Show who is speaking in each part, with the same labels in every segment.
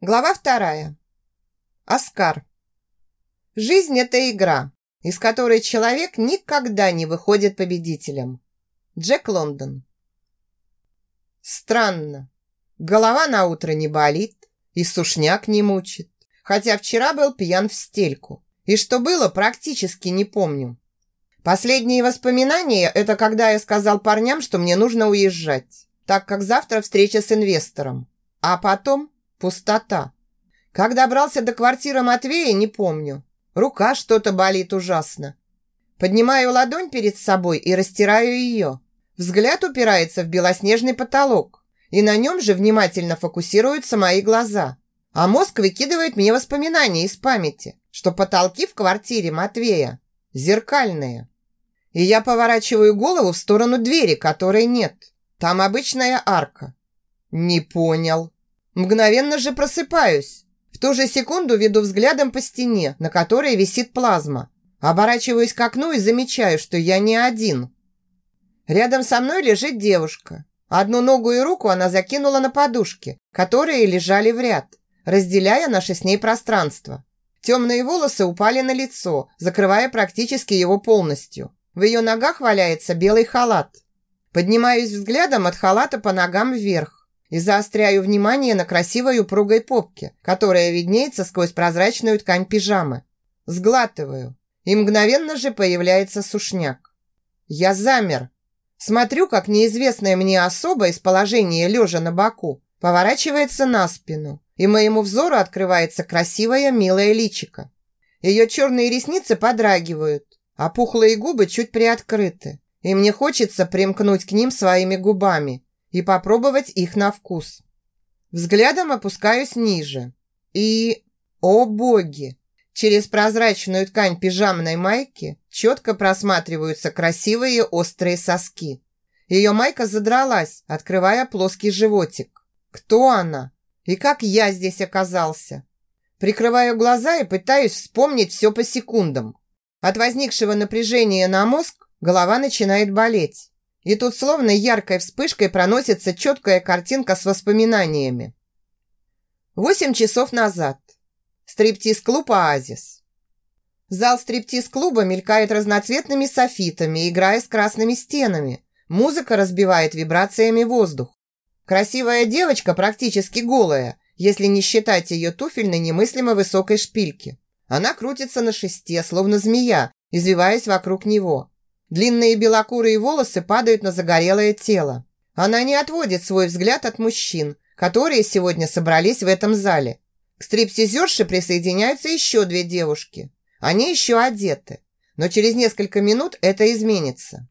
Speaker 1: Глава вторая. Оскар. Жизнь – это игра, из которой человек никогда не выходит победителем. Джек Лондон. Странно. Голова на утро не болит, и сушняк не мучит. Хотя вчера был пьян в стельку. И что было, практически не помню. Последние воспоминания – это когда я сказал парням, что мне нужно уезжать, так как завтра встреча с инвестором. А потом Пустота. Как добрался до квартиры Матвея, не помню. Рука что-то болит ужасно. Поднимаю ладонь перед собой и растираю ее. Взгляд упирается в белоснежный потолок, и на нем же внимательно фокусируются мои глаза. А мозг выкидывает мне воспоминания из памяти, что потолки в квартире Матвея зеркальные. И я поворачиваю голову в сторону двери, которой нет. Там обычная арка. Не понял. Мгновенно же просыпаюсь. В ту же секунду веду взглядом по стене, на которой висит плазма. Оборачиваюсь к окну и замечаю, что я не один. Рядом со мной лежит девушка. Одну ногу и руку она закинула на подушки, которые лежали в ряд, разделяя наше с ней пространство. Темные волосы упали на лицо, закрывая практически его полностью. В ее ногах валяется белый халат. Поднимаюсь взглядом от халата по ногам вверх и заостряю внимание на красивой упругой попке, которая виднеется сквозь прозрачную ткань пижамы. Сглатываю, и мгновенно же появляется сушняк. Я замер. Смотрю, как неизвестная мне особа из положения лежа на боку поворачивается на спину, и моему взору открывается красивая милая личико. Ее черные ресницы подрагивают, а пухлые губы чуть приоткрыты, и мне хочется примкнуть к ним своими губами – и попробовать их на вкус. Взглядом опускаюсь ниже. И, о боги, через прозрачную ткань пижамной майки четко просматриваются красивые острые соски. Ее майка задралась, открывая плоский животик. Кто она? И как я здесь оказался? Прикрываю глаза и пытаюсь вспомнить все по секундам. От возникшего напряжения на мозг голова начинает болеть. И тут словно яркой вспышкой проносится четкая картинка с воспоминаниями. Восемь часов назад. Стриптиз-клуб «Оазис». Зал стриптиз-клуба мелькает разноцветными софитами, играя с красными стенами. Музыка разбивает вибрациями воздух. Красивая девочка практически голая, если не считать ее туфель на немыслимо высокой шпильке. Она крутится на шесте, словно змея, извиваясь вокруг него. Длинные белокурые волосы падают на загорелое тело. Она не отводит свой взгляд от мужчин, которые сегодня собрались в этом зале. К стриптизерше присоединяются еще две девушки. Они еще одеты, но через несколько минут это изменится.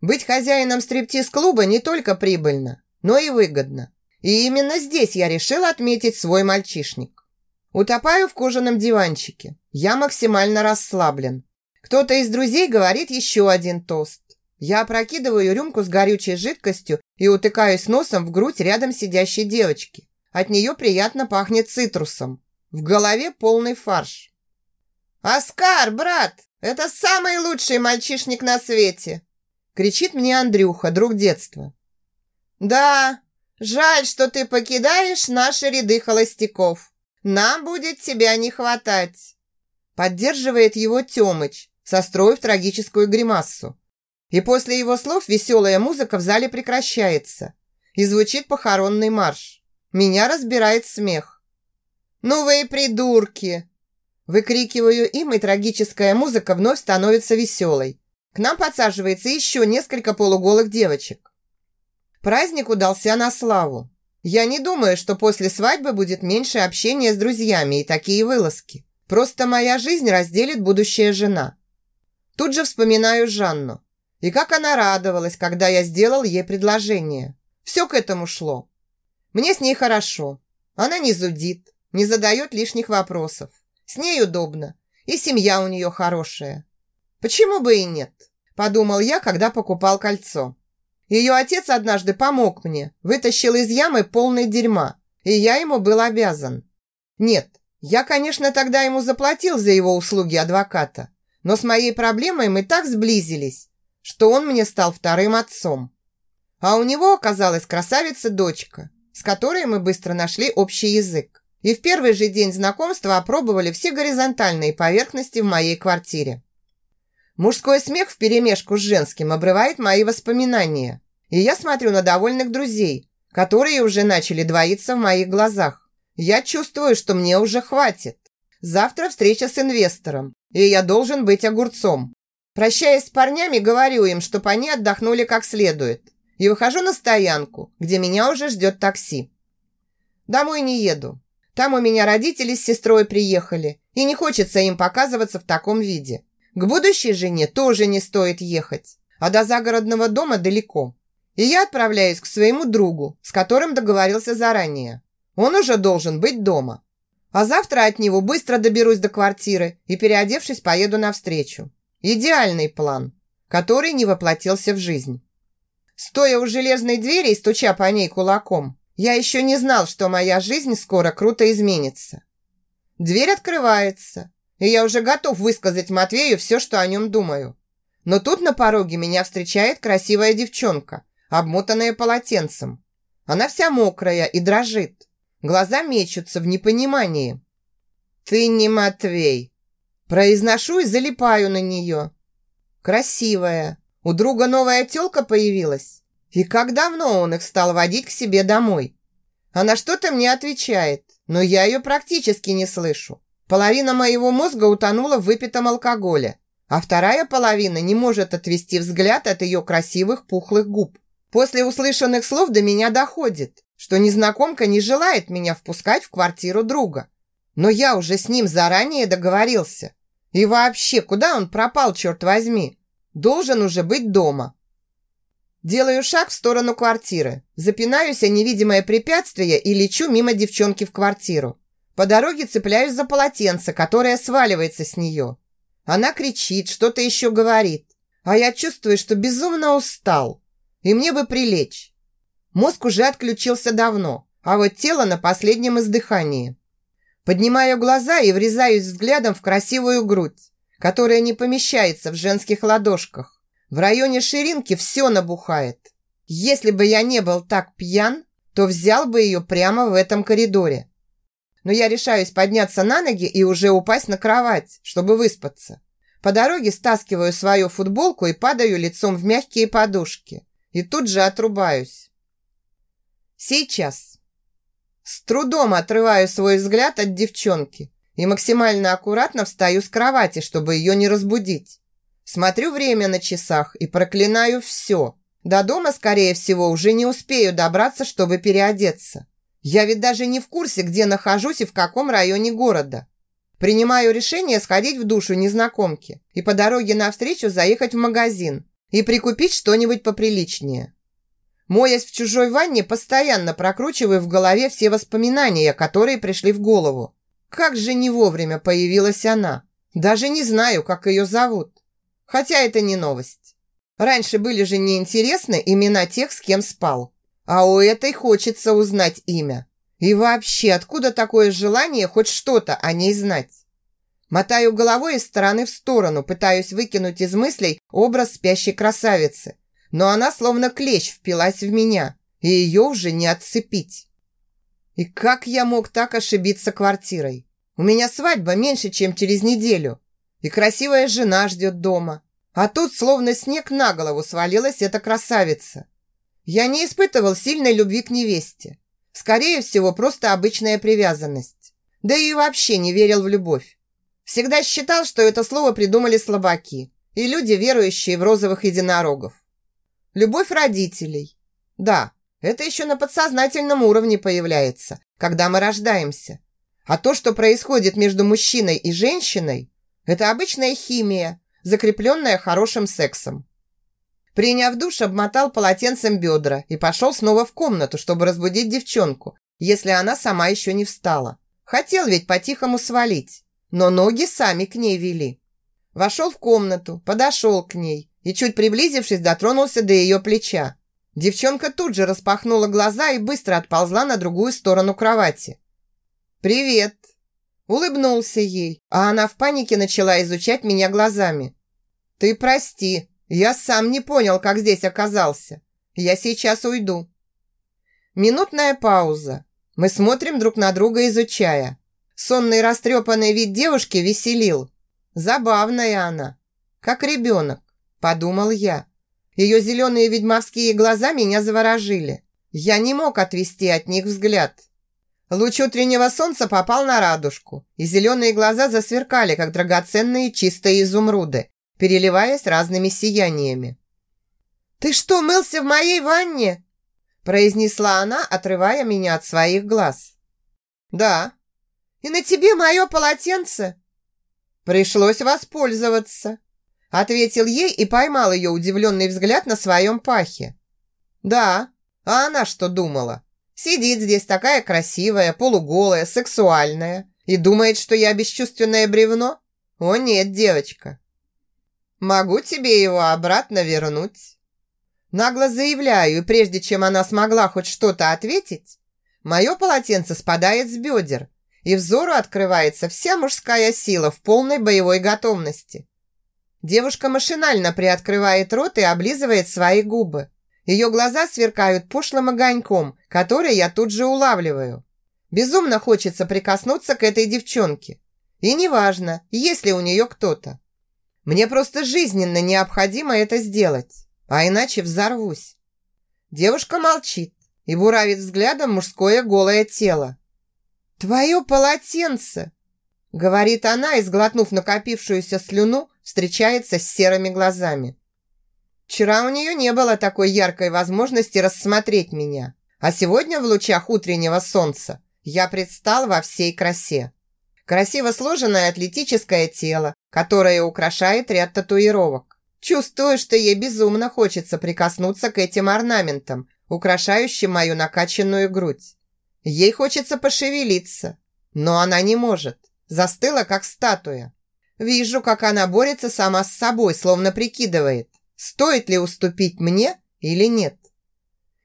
Speaker 1: Быть хозяином стриптиз-клуба не только прибыльно, но и выгодно. И именно здесь я решила отметить свой мальчишник. Утопаю в кожаном диванчике. Я максимально расслаблен. Кто-то из друзей говорит еще один тост. Я опрокидываю рюмку с горючей жидкостью и утыкаюсь носом в грудь рядом сидящей девочки. От нее приятно пахнет цитрусом. В голове полный фарш. «Оскар, брат, это самый лучший мальчишник на свете!» кричит мне Андрюха, друг детства. «Да, жаль, что ты покидаешь наши ряды холостяков. Нам будет тебя не хватать!» Поддерживает его Тёмыч, состроив трагическую гримассу. И после его слов веселая музыка в зале прекращается. И звучит похоронный марш. Меня разбирает смех. «Ну вы и придурки!» Выкрикиваю им, и трагическая музыка вновь становится веселой. К нам подсаживается еще несколько полуголых девочек. Праздник удался на славу. Я не думаю, что после свадьбы будет меньше общения с друзьями и такие вылазки. Просто моя жизнь разделит будущая жена. Тут же вспоминаю Жанну. И как она радовалась, когда я сделал ей предложение. Все к этому шло. Мне с ней хорошо. Она не зудит, не задает лишних вопросов. С ней удобно. И семья у нее хорошая. Почему бы и нет? Подумал я, когда покупал кольцо. Ее отец однажды помог мне, вытащил из ямы полной дерьма, и я ему был обязан. Нет, я, конечно, тогда ему заплатил за его услуги адвоката, но с моей проблемой мы так сблизились, что он мне стал вторым отцом. А у него оказалась красавица-дочка, с которой мы быстро нашли общий язык. и в первый же день знакомства опробовали все горизонтальные поверхности в моей квартире. Мужской смех вперемешку с женским обрывает мои воспоминания, и я смотрю на довольных друзей, которые уже начали двоиться в моих глазах. Я чувствую, что мне уже хватит. Завтра встреча с инвестором, и я должен быть огурцом. Прощаясь с парнями, говорю им, чтобы они отдохнули как следует. И выхожу на стоянку, где меня уже ждет такси. Домой не еду. Там у меня родители с сестрой приехали, и не хочется им показываться в таком виде. К будущей жене тоже не стоит ехать, а до загородного дома далеко. И я отправляюсь к своему другу, с которым договорился заранее. Он уже должен быть дома. А завтра от него быстро доберусь до квартиры и, переодевшись, поеду навстречу. Идеальный план, который не воплотился в жизнь. Стоя у железной двери и стуча по ней кулаком, я еще не знал, что моя жизнь скоро круто изменится. Дверь открывается, и я уже готов высказать Матвею все, что о нем думаю. Но тут на пороге меня встречает красивая девчонка, обмотанная полотенцем. Она вся мокрая и дрожит. Глаза мечутся в непонимании. «Ты не Матвей!» Произношу и залипаю на нее. Красивая. У друга новая тёлка появилась. И как давно он их стал водить к себе домой? Она что-то мне отвечает, но я ее практически не слышу. Половина моего мозга утонула в выпитом алкоголе, а вторая половина не может отвести взгляд от ее красивых пухлых губ. После услышанных слов до меня доходит, что незнакомка не желает меня впускать в квартиру друга. Но я уже с ним заранее договорился. И вообще, куда он пропал, черт возьми? Должен уже быть дома. Делаю шаг в сторону квартиры, запинаюсь о невидимое препятствие и лечу мимо девчонки в квартиру. По дороге цепляюсь за полотенце, которое сваливается с нее. Она кричит, что-то еще говорит. А я чувствую, что безумно устал. И мне бы прилечь. Мозг уже отключился давно, а вот тело на последнем издыхании. Поднимаю глаза и врезаюсь взглядом в красивую грудь, которая не помещается в женских ладошках. В районе ширинки все набухает. Если бы я не был так пьян, то взял бы ее прямо в этом коридоре но я решаюсь подняться на ноги и уже упасть на кровать, чтобы выспаться. По дороге стаскиваю свою футболку и падаю лицом в мягкие подушки. И тут же отрубаюсь. Сейчас. С трудом отрываю свой взгляд от девчонки и максимально аккуратно встаю с кровати, чтобы ее не разбудить. Смотрю время на часах и проклинаю все. До дома, скорее всего, уже не успею добраться, чтобы переодеться. Я ведь даже не в курсе, где нахожусь и в каком районе города. Принимаю решение сходить в душу незнакомки и по дороге навстречу заехать в магазин и прикупить что-нибудь поприличнее. Моясь в чужой ванне, постоянно прокручиваю в голове все воспоминания, которые пришли в голову. Как же не вовремя появилась она. Даже не знаю, как ее зовут. Хотя это не новость. Раньше были же неинтересны имена тех, с кем спал. А у этой хочется узнать имя. И вообще, откуда такое желание хоть что-то о ней знать? Мотаю головой из стороны в сторону, пытаюсь выкинуть из мыслей образ спящей красавицы. Но она словно клещ впилась в меня, и ее уже не отцепить. И как я мог так ошибиться квартирой? У меня свадьба меньше, чем через неделю. И красивая жена ждет дома. А тут словно снег на голову свалилась эта красавица. Я не испытывал сильной любви к невесте. Скорее всего, просто обычная привязанность. Да и вообще не верил в любовь. Всегда считал, что это слово придумали слабаки и люди, верующие в розовых единорогов. Любовь родителей. Да, это еще на подсознательном уровне появляется, когда мы рождаемся. А то, что происходит между мужчиной и женщиной, это обычная химия, закрепленная хорошим сексом. Приняв душ, обмотал полотенцем бедра и пошел снова в комнату, чтобы разбудить девчонку, если она сама еще не встала. Хотел ведь по-тихому свалить, но ноги сами к ней вели. Вошел в комнату, подошел к ней и, чуть приблизившись, дотронулся до ее плеча. Девчонка тут же распахнула глаза и быстро отползла на другую сторону кровати. «Привет!» Улыбнулся ей, а она в панике начала изучать меня глазами. «Ты прости, я сам не понял, как здесь оказался. Я сейчас уйду. Минутная пауза. Мы смотрим друг на друга, изучая. Сонный растрепанный вид девушки веселил. Забавная она, как ребенок, подумал я. Ее зеленые ведьмовские глаза меня заворожили. Я не мог отвести от них взгляд. Луч утреннего солнца попал на радужку, и зеленые глаза засверкали, как драгоценные чистые изумруды, переливаясь разными сияниями. «Ты что, мылся в моей ванне?» произнесла она, отрывая меня от своих глаз. «Да». «И на тебе мое полотенце?» «Пришлось воспользоваться», ответил ей и поймал ее удивленный взгляд на своем пахе. «Да, а она что думала? Сидит здесь такая красивая, полуголая, сексуальная и думает, что я бесчувственное бревно? О нет, девочка. Могу тебе его обратно вернуть. Нагло заявляю, и прежде чем она смогла хоть что-то ответить, мое полотенце спадает с бедер, и взору открывается вся мужская сила в полной боевой готовности. Девушка машинально приоткрывает рот и облизывает свои губы. Ее глаза сверкают пошлым огоньком, который я тут же улавливаю. Безумно хочется прикоснуться к этой девчонке. И неважно, есть ли у нее кто-то. Мне просто жизненно необходимо это сделать, а иначе взорвусь. Девушка молчит и буравит взглядом мужское голое тело. «Твое полотенце!» Говорит она и, сглотнув накопившуюся слюну, встречается с серыми глазами. Вчера у нее не было такой яркой возможности рассмотреть меня, а сегодня в лучах утреннего солнца я предстал во всей красе. Красиво сложенное атлетическое тело, которое украшает ряд татуировок. Чувствую, что ей безумно хочется прикоснуться к этим орнаментам, украшающим мою накачанную грудь. Ей хочется пошевелиться, но она не может. Застыла, как статуя. Вижу, как она борется сама с собой, словно прикидывает, Стоит ли уступить мне или нет?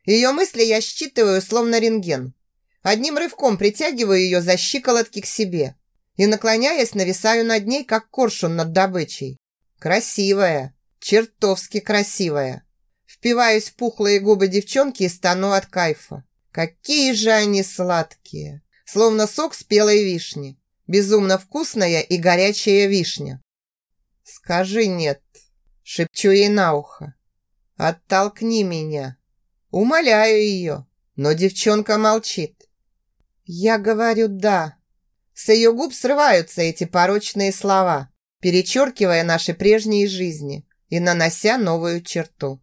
Speaker 1: Ее мысли я считываю, словно рентген. Одним рывком притягиваю ее за щиколотки к себе и, наклоняясь, нависаю над ней, как коршун над добычей. Красивая, чертовски красивая. Впиваюсь в пухлые губы девчонки и стану от кайфа. Какие же они сладкие! Словно сок спелой вишни. Безумно вкусная и горячая вишня. Скажи «нет». Шепчу ей на ухо. «Оттолкни меня!» Умоляю ее, но девчонка молчит. Я говорю «да». С ее губ срываются эти порочные слова, перечеркивая наши прежние жизни и нанося новую черту.